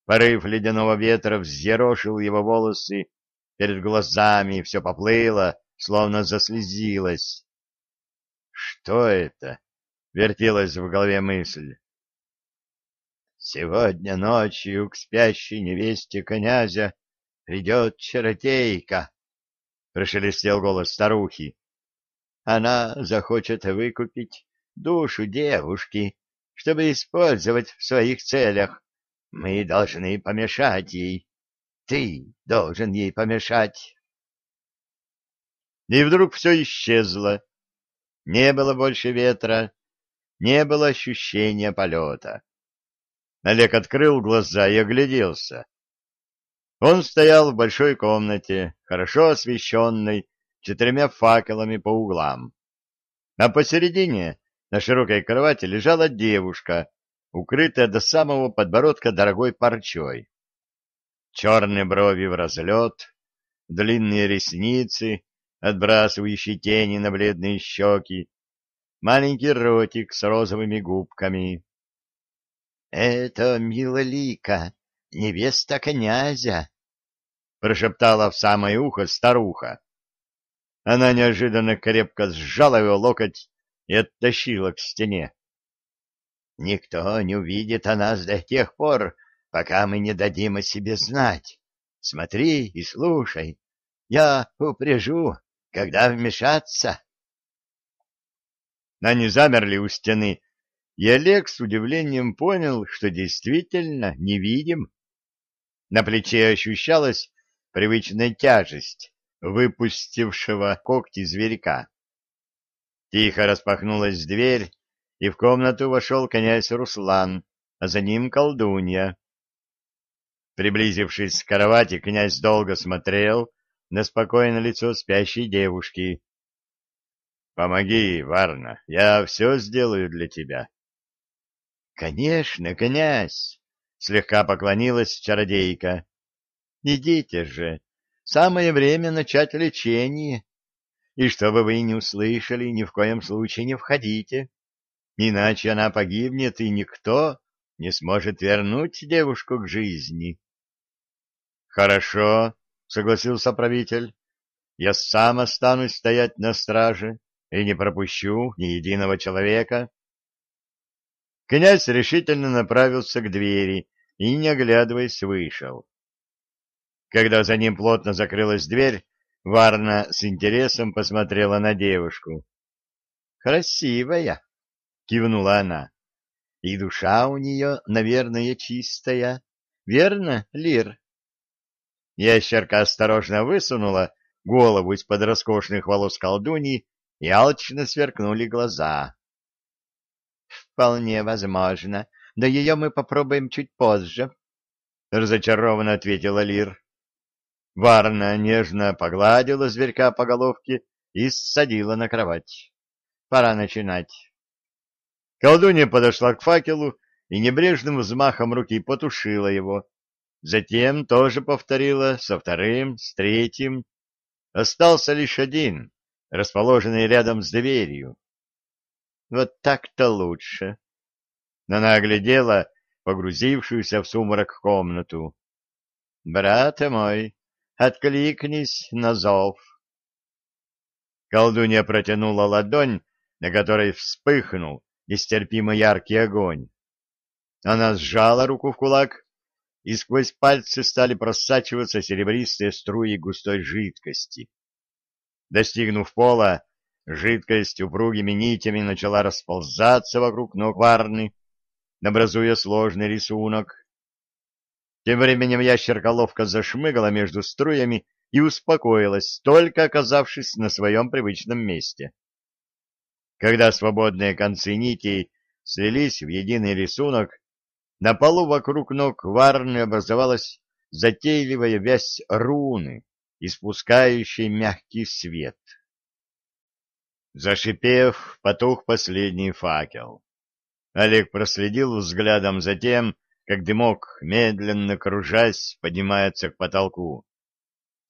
Порыв ледяного ветра взъерошил его волосы, перед глазами все поплыло, словно заслезилось. Что это? Вертелась в голове мысль. Сегодня ночью к спящей невесте князя придет чаротейка, — прошелестел голос старухи. Она захочет выкупить душу девушки, чтобы использовать в своих целях. Мы должны помешать ей. Ты должен ей помешать. И вдруг все исчезло. Не было больше ветра, не было ощущения полета. Олег открыл глаза и огляделся. Он стоял в большой комнате, хорошо освещенной четырьмя факелами по углам. А посередине на широкой кровати лежала девушка, укрытая до самого подбородка дорогой парчой. Черные брови в разлет, длинные ресницы, отбрасывающие тени на бледные щеки, маленький ротик с розовыми губками. — Это Милолика, невеста князя, — прошептала в самое ухо старуха. Она неожиданно крепко сжала его локоть и оттащила к стене. — Никто не увидит о нас до тех пор, пока мы не дадим о себе знать. Смотри и слушай. Я упряжу, когда вмешаться. Они замерли у стены, и Олег с удивлением понял, что действительно невидим. На плече ощущалась привычная тяжесть выпустившего когти зверька. Тихо распахнулась дверь, и в комнату вошел князь Руслан, а за ним колдунья. Приблизившись к кровати, князь долго смотрел на спокойное лицо спящей девушки, Помоги, Варна, я все сделаю для тебя. — Конечно, князь, — слегка поклонилась чародейка. — Идите же, самое время начать лечение. И чтобы вы не услышали, ни в коем случае не входите, иначе она погибнет, и никто не сможет вернуть девушку к жизни. — Хорошо, — согласился правитель, — я сам останусь стоять на страже и не пропущу ни единого человека. Князь решительно направился к двери и, не оглядываясь, вышел. Когда за ним плотно закрылась дверь, Варна с интересом посмотрела на девушку. «Красивая!» — кивнула она. «И душа у нее, наверное, чистая. Верно, Лир?» Ящерка осторожно высунула голову из-под роскошных волос колдуньи и сверкнули глаза. — Вполне возможно, но ее мы попробуем чуть позже, — разочарованно ответила Лир. Варна нежно погладила зверька по головке и ссадила на кровать. Пора начинать. Колдунья подошла к факелу и небрежным взмахом руки потушила его. Затем тоже повторила со вторым, с третьим. Остался лишь один, расположенный рядом с дверью. Вот так-то лучше. Она оглядела погрузившуюся в сумрак комнату. «Брат мой, откликнись на зов». Колдунья протянула ладонь, на которой вспыхнул нестерпимо яркий огонь. Она сжала руку в кулак, и сквозь пальцы стали просачиваться серебристые струи густой жидкости. Достигнув пола, жидкость упругими нитями начала расползаться вокруг ног Варны, образуя сложный рисунок. Тем временем ящерка ловко зашмыгала между струями и успокоилась, только оказавшись на своем привычном месте. Когда свободные концы нитей слились в единый рисунок, на полу вокруг ног Варны образовалась затейливая вязь руны, испускающей мягкий свет. Зашипев, потух последний факел. Олег проследил взглядом за тем, как дымок, медленно кружась, поднимается к потолку.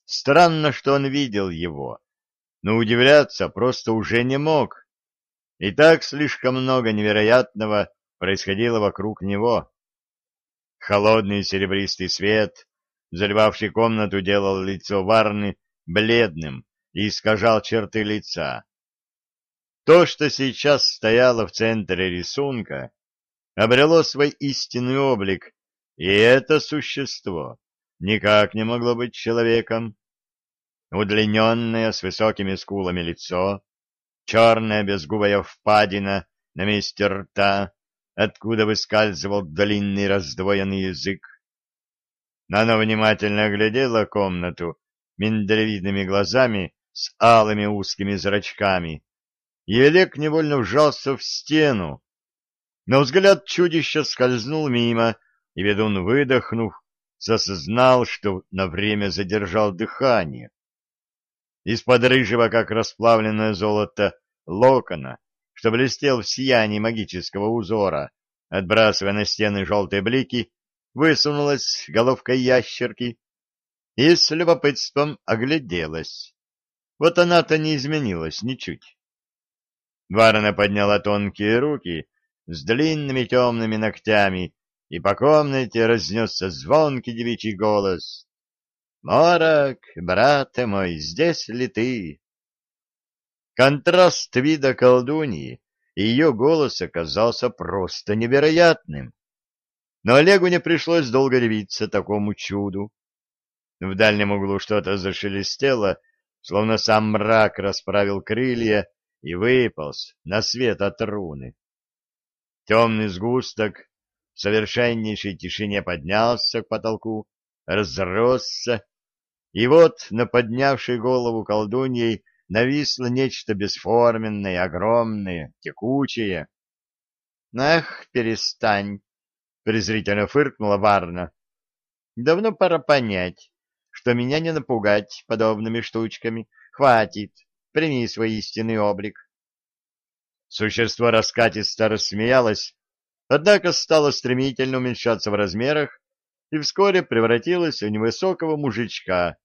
Странно, что он видел его, но удивляться просто уже не мог. И так слишком много невероятного происходило вокруг него. Холодный серебристый свет, заливавший комнату, делал лицо Варны бледным и искажал черты лица. То, что сейчас стояло в центре рисунка, обрело свой истинный облик, и это существо никак не могло быть человеком. Удлиненное с высокими скулами лицо, черная безгубая впадина на месте рта, откуда выскальзывал длинный раздвоенный язык. Она внимательно оглядела комнату миндалевидными глазами с алыми узкими зрачками, и Олег невольно вжался в стену. Но взгляд чудища скользнул мимо, и ведун, выдохнув, осознал, что на время задержал дыхание. Из-под рыжего, как расплавленное золото, локона, что блестел в сиянии магического узора, отбрасывая на стены желтые блики, высунулась головка ящерки и с любопытством огляделась. Вот она-то не изменилась ничуть. Варна подняла тонкие руки с длинными темными ногтями, и по комнате разнесся звонкий девичий голос. «Морок, брат мой, здесь ли ты?» Контраст вида колдуньи и ее голос оказался просто невероятным. Но Олегу не пришлось долго ревиться такому чуду. В дальнем углу что-то зашелестело, словно сам мрак расправил крылья, и выполз на свет от руны. Темный сгусток в совершеннейшей тишине поднялся к потолку, разросся, и вот на поднявшей голову колдуньей нависло нечто бесформенное, огромное, текучее. — Ах, перестань! — презрительно фыркнула Варна. — Давно пора понять, что меня не напугать подобными штучками. Хватит. — Прими свой истинный облик. Существо раскатисто рассмеялось, однако стало стремительно уменьшаться в размерах и вскоре превратилось в невысокого мужичка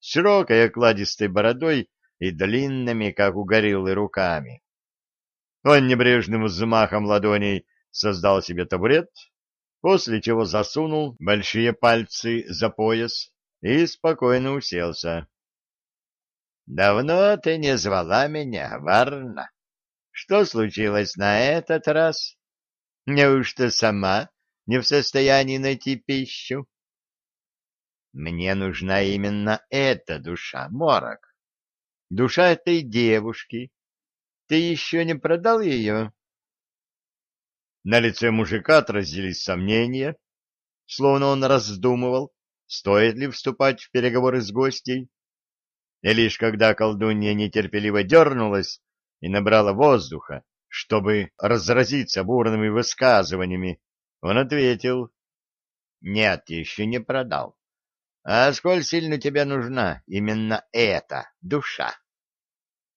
с широкой окладистой бородой и длинными, как у гориллы, руками. Он небрежным взмахом ладоней создал себе табурет, после чего засунул большие пальцы за пояс и спокойно уселся. Давно ты не звала меня, Варна. Что случилось на этот раз? Неужто сама не в состоянии найти пищу? Мне нужна именно эта душа, Морок. Душа этой девушки. Ты еще не продал ее? На лице мужика отразились сомнения, словно он раздумывал, стоит ли вступать в переговоры с гостей. И лишь когда колдунья нетерпеливо дернулась и набрала воздуха, чтобы разразиться бурными высказываниями, он ответил, «Нет, еще не продал. А сколь сильно тебе нужна именно эта душа?»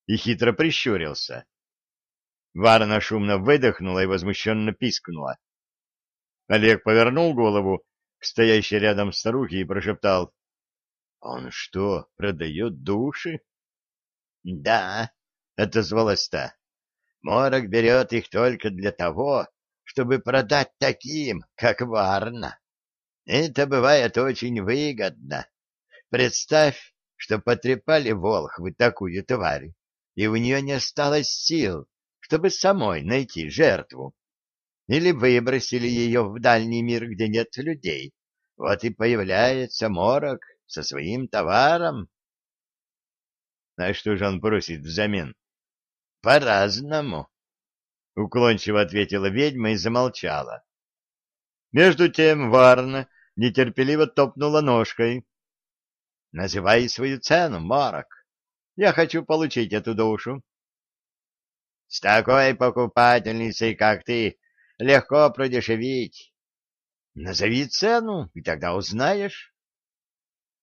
И хитро прищурился. Варна шумно выдохнула и возмущенно пискнула. Олег повернул голову к стоящей рядом старухе и прошептал, он что, продает души? Да, отозвалась та. Морок берет их только для того, чтобы продать таким, как Варна. Это бывает очень выгодно. Представь, что потрепали волхвы такую тварь, и у нее не осталось сил, чтобы самой найти жертву. Или выбросили ее в дальний мир, где нет людей. Вот и появляется морок со своим товаром. А что же он просит взамен? По-разному. Уклончиво ответила ведьма и замолчала. Между тем Варна нетерпеливо топнула ножкой. — Называй свою цену, Марок. Я хочу получить эту душу. — С такой покупательницей, как ты, легко продешевить. Назови цену, и тогда узнаешь.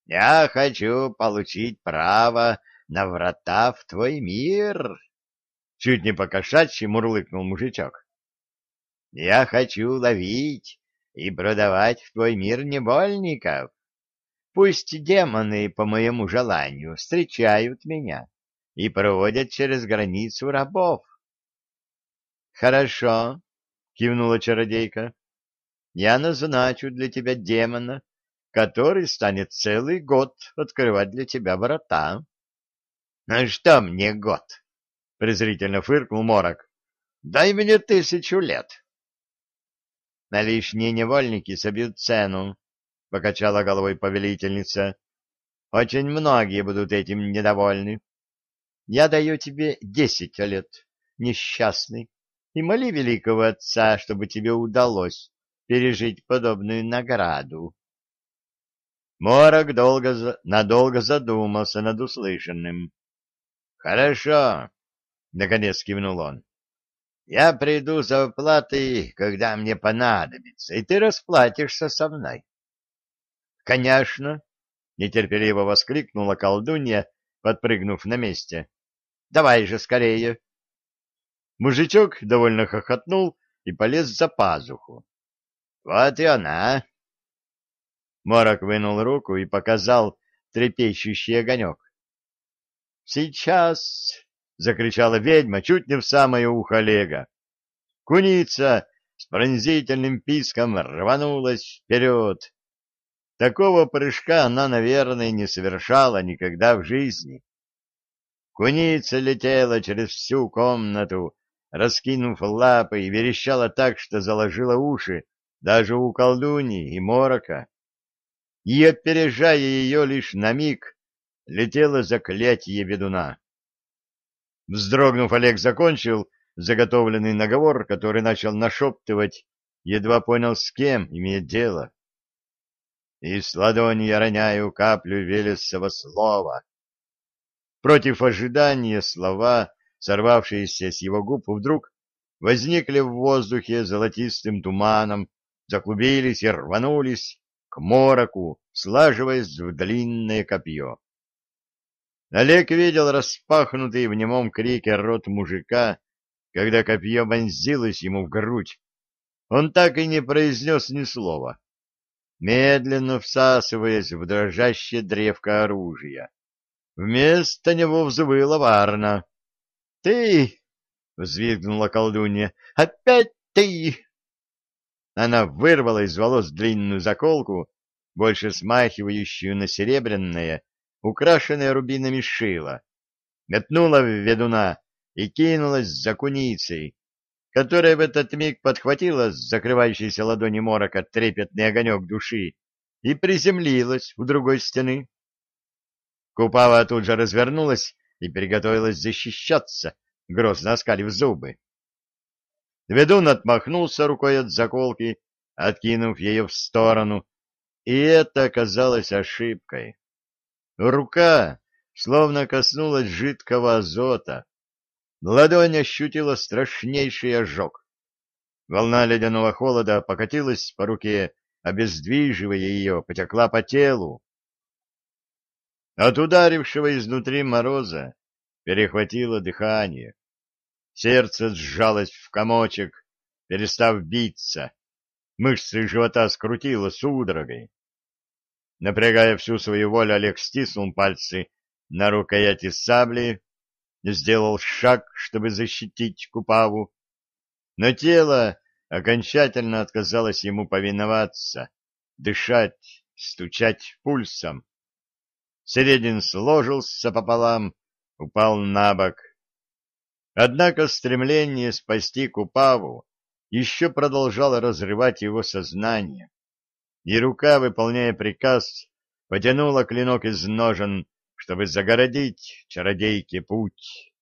Я хочу получить право на врата в твой мир. Чуть не покошачьи мурлыкнул мужичок. Я хочу ловить и продавать в твой мир невольников. Пусть демоны по моему желанию встречают меня и проводят через границу рабов. — Хорошо, — кивнула чародейка. — Я назначу для тебя демона, который станет целый год открывать для тебя врата. — Ну что мне год? — презрительно фыркнул Морок. — Дай мне тысячу лет. — На лишние невольники собьют цену, — покачала головой повелительница. — Очень многие будут этим недовольны. Я даю тебе десять лет, несчастный, и моли великого отца, чтобы тебе удалось пережить подобную награду. Морок долго, надолго задумался над услышанным. — Хорошо, — наконец кивнул он. — Я приду за оплатой, когда мне понадобится, и ты расплатишься со мной. — Конечно, — нетерпеливо воскликнула колдунья, подпрыгнув на месте. — Давай же скорее. Мужичок довольно хохотнул и полез за пазуху. — Вот и она, Морок вынул руку и показал трепещущий огонек. «Сейчас!» — закричала ведьма чуть не в самое ухо Олега. Куница с пронзительным писком рванулась вперед. Такого прыжка она, наверное, не совершала никогда в жизни. Куница летела через всю комнату, раскинув лапы и верещала так, что заложила уши даже у колдуни и морока и, опережая ее лишь на миг, летело заклятие ведуна. Вздрогнув, Олег закончил заготовленный наговор, который начал нашептывать, едва понял, с кем имеет дело. И с ладони я роняю каплю Велесова слова. Против ожидания слова, сорвавшиеся с его губ, вдруг возникли в воздухе золотистым туманом, заклубились и рванулись, к мороку, слаживаясь в длинное копье. Олег видел распахнутый в немом крике рот мужика, когда копье вонзилось ему в грудь. Он так и не произнес ни слова, медленно всасываясь в дрожащее древко оружия. Вместо него взвыла Варна. — Ты! — взвизгнула колдунья. — Опять ты! Она вырвала из волос длинную заколку, больше смахивающую на серебряное, украшенное рубинами шило, метнула в ведуна и кинулась за куницей, которая в этот миг подхватила с закрывающейся ладони морока трепетный огонек души и приземлилась у другой стены. Купава тут же развернулась и приготовилась защищаться, грозно оскалив зубы. Ведун отмахнулся рукой от заколки, откинув ее в сторону, и это оказалось ошибкой. Рука словно коснулась жидкого азота. Ладонь ощутила страшнейший ожог. Волна ледяного холода покатилась по руке, обездвиживая ее, потекла по телу. От ударившего изнутри мороза перехватило дыхание. Сердце сжалось в комочек, перестав биться. Мышцы живота скрутило судорогой. Напрягая всю свою волю, Олег стиснул пальцы на рукояти сабли, сделал шаг, чтобы защитить Купаву. Но тело окончательно отказалось ему повиноваться, дышать, стучать пульсом. Середин сложился пополам, упал на бок, Однако стремление спасти Купаву еще продолжало разрывать его сознание, и рука, выполняя приказ, потянула клинок из ножен, чтобы загородить чародейке путь.